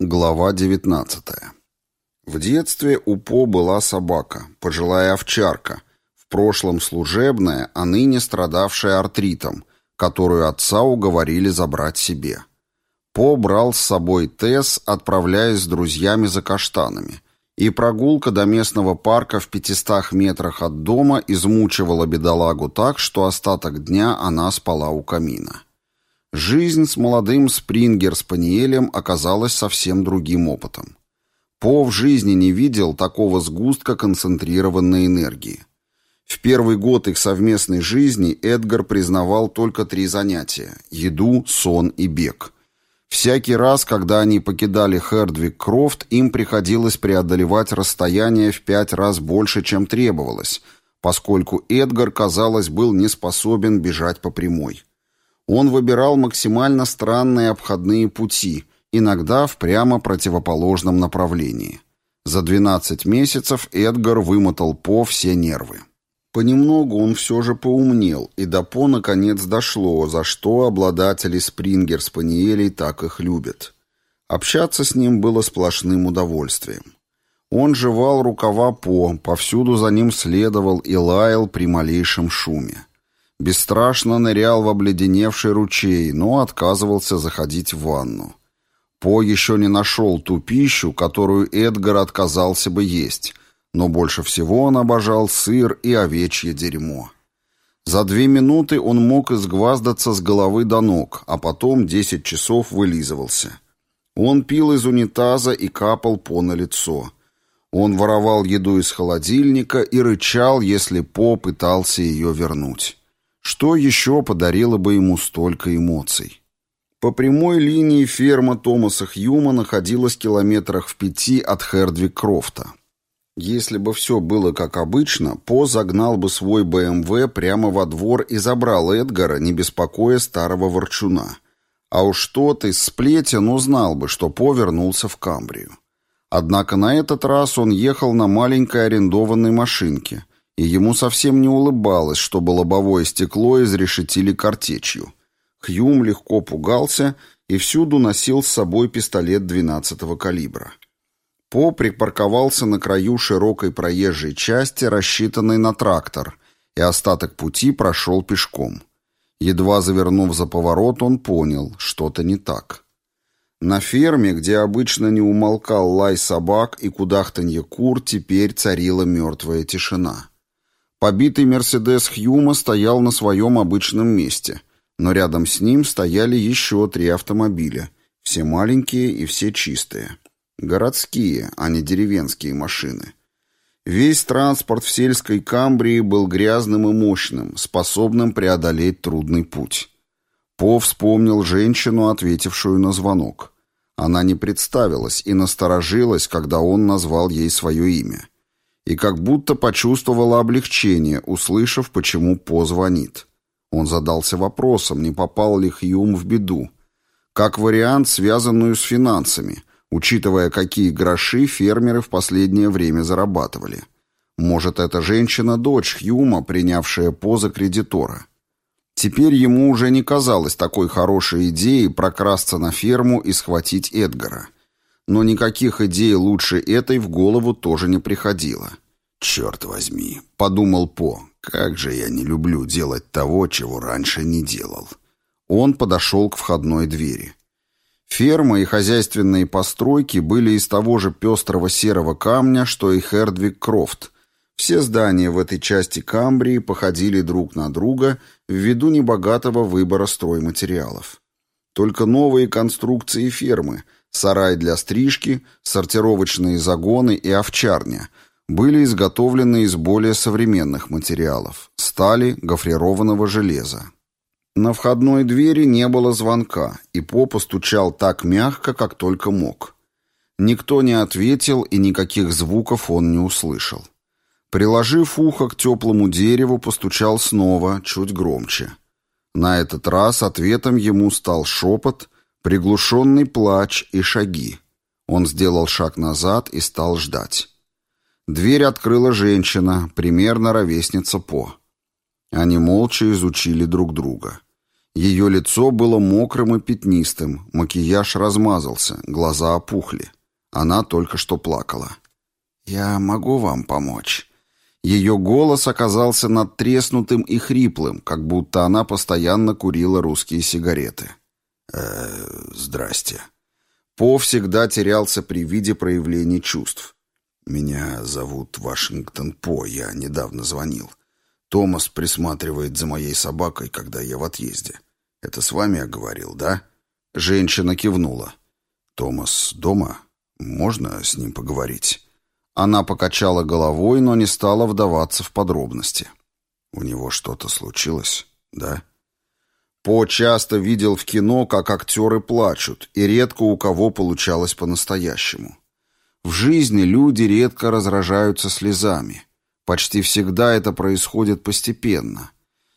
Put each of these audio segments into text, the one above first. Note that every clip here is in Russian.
Глава 19. В детстве у По была собака, пожилая овчарка, в прошлом служебная, а ныне страдавшая артритом, которую отца уговорили забрать себе. По брал с собой Тесс, отправляясь с друзьями за каштанами, и прогулка до местного парка в пятистах метрах от дома измучивала бедолагу так, что остаток дня она спала у камина. Жизнь с молодым Спрингер-спаниелем оказалась совсем другим опытом. По в жизни не видел такого сгустка концентрированной энергии. В первый год их совместной жизни Эдгар признавал только три занятия – еду, сон и бег. Всякий раз, когда они покидали Хердвик Крофт, им приходилось преодолевать расстояние в пять раз больше, чем требовалось, поскольку Эдгар, казалось, был не способен бежать по прямой. Он выбирал максимально странные обходные пути, иногда в прямо противоположном направлении. За 12 месяцев Эдгар вымотал По все нервы. Понемногу он все же поумнел, и до По наконец дошло, за что обладатели спрингер-спаниелей так их любят. Общаться с ним было сплошным удовольствием. Он жевал рукава По, повсюду за ним следовал и лаял при малейшем шуме. Бесстрашно нырял в обледеневший ручей, но отказывался заходить в ванну. По еще не нашел ту пищу, которую Эдгар отказался бы есть, но больше всего он обожал сыр и овечье дерьмо. За две минуты он мог изгваздаться с головы до ног, а потом десять часов вылизывался. Он пил из унитаза и капал по на лицо. Он воровал еду из холодильника и рычал, если По пытался ее вернуть. Что еще подарило бы ему столько эмоций? По прямой линии ферма Томаса Хьюма находилась километрах в пяти от Хердвик-Крофта. Если бы все было как обычно, По загнал бы свой БМВ прямо во двор и забрал Эдгара, не беспокоя старого ворчуна. А уж тот из сплетен узнал бы, что По вернулся в Камбрию. Однако на этот раз он ехал на маленькой арендованной машинке – и ему совсем не улыбалось, чтобы лобовое стекло изрешетили картечью. Хьюм легко пугался и всюду носил с собой пистолет 12-го калибра. По припарковался на краю широкой проезжей части, рассчитанной на трактор, и остаток пути прошел пешком. Едва завернув за поворот, он понял, что-то не так. На ферме, где обычно не умолкал лай собак и кудахтанье кур, теперь царила мертвая тишина. Побитый «Мерседес» Хьюма стоял на своем обычном месте, но рядом с ним стояли еще три автомобиля, все маленькие и все чистые. Городские, а не деревенские машины. Весь транспорт в сельской Камбрии был грязным и мощным, способным преодолеть трудный путь. По вспомнил женщину, ответившую на звонок. Она не представилась и насторожилась, когда он назвал ей свое имя и как будто почувствовала облегчение, услышав, почему По звонит. Он задался вопросом, не попал ли Хьюм в беду. Как вариант, связанную с финансами, учитывая, какие гроши фермеры в последнее время зарабатывали. Может, эта женщина – дочь Хьюма, принявшая поза кредитора. Теперь ему уже не казалось такой хорошей идеей прокрасться на ферму и схватить Эдгара – но никаких идей лучше этой в голову тоже не приходило. «Черт возьми», — подумал По, — «как же я не люблю делать того, чего раньше не делал». Он подошел к входной двери. Ферма и хозяйственные постройки были из того же пестрого серого камня, что и Хердвик Крофт. Все здания в этой части Камбрии походили друг на друга ввиду небогатого выбора стройматериалов. Только новые конструкции фермы, Сарай для стрижки, сортировочные загоны и овчарня были изготовлены из более современных материалов – стали, гофрированного железа. На входной двери не было звонка, и По постучал так мягко, как только мог. Никто не ответил, и никаких звуков он не услышал. Приложив ухо к теплому дереву, постучал снова, чуть громче. На этот раз ответом ему стал шепот – Приглушенный плач и шаги. Он сделал шаг назад и стал ждать. Дверь открыла женщина, примерно ровесница По. Они молча изучили друг друга. Ее лицо было мокрым и пятнистым, макияж размазался, глаза опухли. Она только что плакала. «Я могу вам помочь?» Ее голос оказался надтреснутым и хриплым, как будто она постоянно курила русские сигареты. «Э, здрасте». По всегда терялся при виде проявлений чувств. «Меня зовут Вашингтон По, я недавно звонил. Томас присматривает за моей собакой, когда я в отъезде. Это с вами я говорил, да?» Женщина кивнула. «Томас дома? Можно с ним поговорить?» Она покачала головой, но не стала вдаваться в подробности. У него что-то случилось, да? По часто видел в кино, как актеры плачут, и редко у кого получалось по-настоящему. В жизни люди редко разражаются слезами. Почти всегда это происходит постепенно.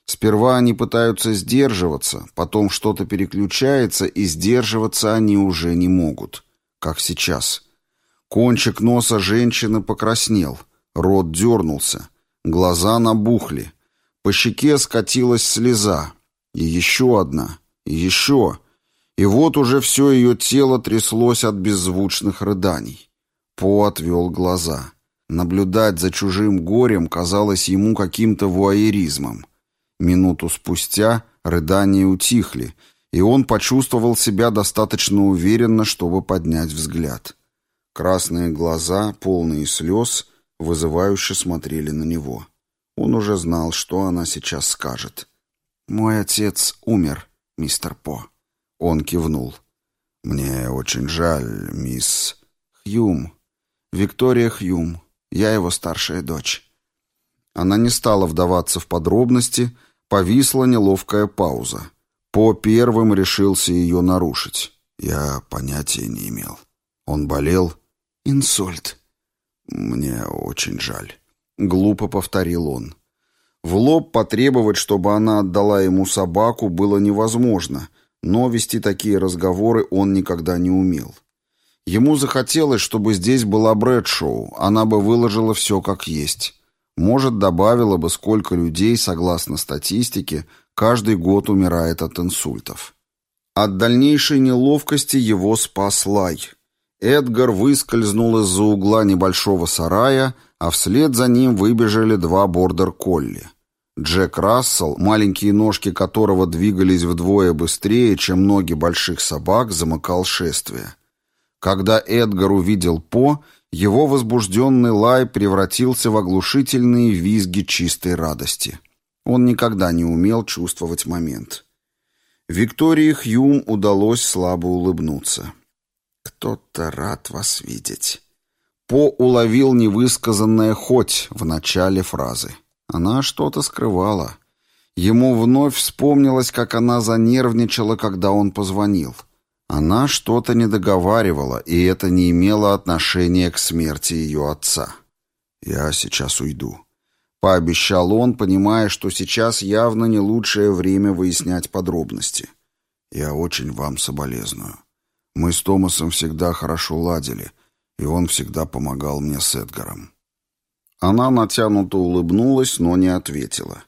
Сперва они пытаются сдерживаться, потом что-то переключается, и сдерживаться они уже не могут. Как сейчас – Кончик носа женщины покраснел, рот дернулся, глаза набухли, по щеке скатилась слеза, и еще одна, и еще, и вот уже все ее тело тряслось от беззвучных рыданий. По отвел глаза. Наблюдать за чужим горем казалось ему каким-то вуайеризмом. Минуту спустя рыдания утихли, и он почувствовал себя достаточно уверенно, чтобы поднять взгляд. Красные глаза, полные слез, вызывающе смотрели на него. Он уже знал, что она сейчас скажет. «Мой отец умер, мистер По». Он кивнул. «Мне очень жаль, мисс Хьюм. Виктория Хьюм. Я его старшая дочь». Она не стала вдаваться в подробности, повисла неловкая пауза. По первым решился ее нарушить. Я понятия не имел. Он болел, «Инсульт». «Мне очень жаль», — глупо повторил он. В лоб потребовать, чтобы она отдала ему собаку, было невозможно, но вести такие разговоры он никогда не умел. Ему захотелось, чтобы здесь была Брэдшоу, она бы выложила все как есть. Может, добавила бы, сколько людей, согласно статистике, каждый год умирает от инсультов. От дальнейшей неловкости его спас лай — Эдгар выскользнул из-за угла небольшого сарая, а вслед за ним выбежали два бордер-колли. Джек Рассел, маленькие ножки которого двигались вдвое быстрее, чем ноги больших собак, замыкал шествие. Когда Эдгар увидел По, его возбужденный лай превратился в оглушительные визги чистой радости. Он никогда не умел чувствовать момент. Виктории Хьюм удалось слабо улыбнуться. «Кто-то рад вас видеть». По уловил невысказанное «хоть» в начале фразы. Она что-то скрывала. Ему вновь вспомнилось, как она занервничала, когда он позвонил. Она что-то не договаривала, и это не имело отношения к смерти ее отца. «Я сейчас уйду», — пообещал он, понимая, что сейчас явно не лучшее время выяснять подробности. «Я очень вам соболезную. Мы с Томасом всегда хорошо ладили, и он всегда помогал мне с Эдгаром. Она натянуто улыбнулась, но не ответила.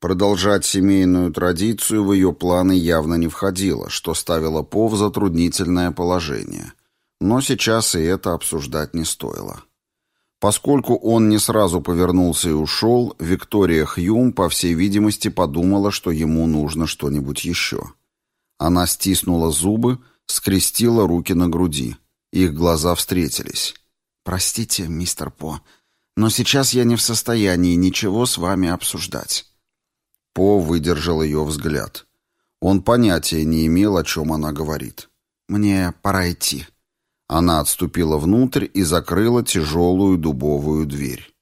Продолжать семейную традицию в ее планы явно не входило, что ставило По в затруднительное положение. Но сейчас и это обсуждать не стоило. Поскольку он не сразу повернулся и ушел, Виктория Хьюм, по всей видимости, подумала, что ему нужно что-нибудь еще. Она стиснула зубы, скрестила руки на груди. Их глаза встретились. «Простите, мистер По, но сейчас я не в состоянии ничего с вами обсуждать». По выдержал ее взгляд. Он понятия не имел, о чем она говорит. «Мне пора идти». Она отступила внутрь и закрыла тяжелую дубовую дверь.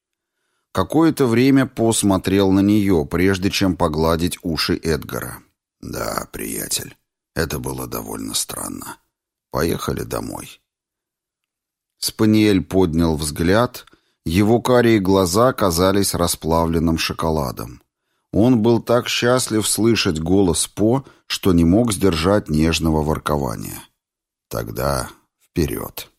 Какое-то время По смотрел на нее, прежде чем погладить уши Эдгара. «Да, приятель, это было довольно странно. Поехали домой. Спаниель поднял взгляд, его карие глаза казались расплавленным шоколадом. Он был так счастлив слышать голос По, что не мог сдержать нежного воркования. Тогда вперед.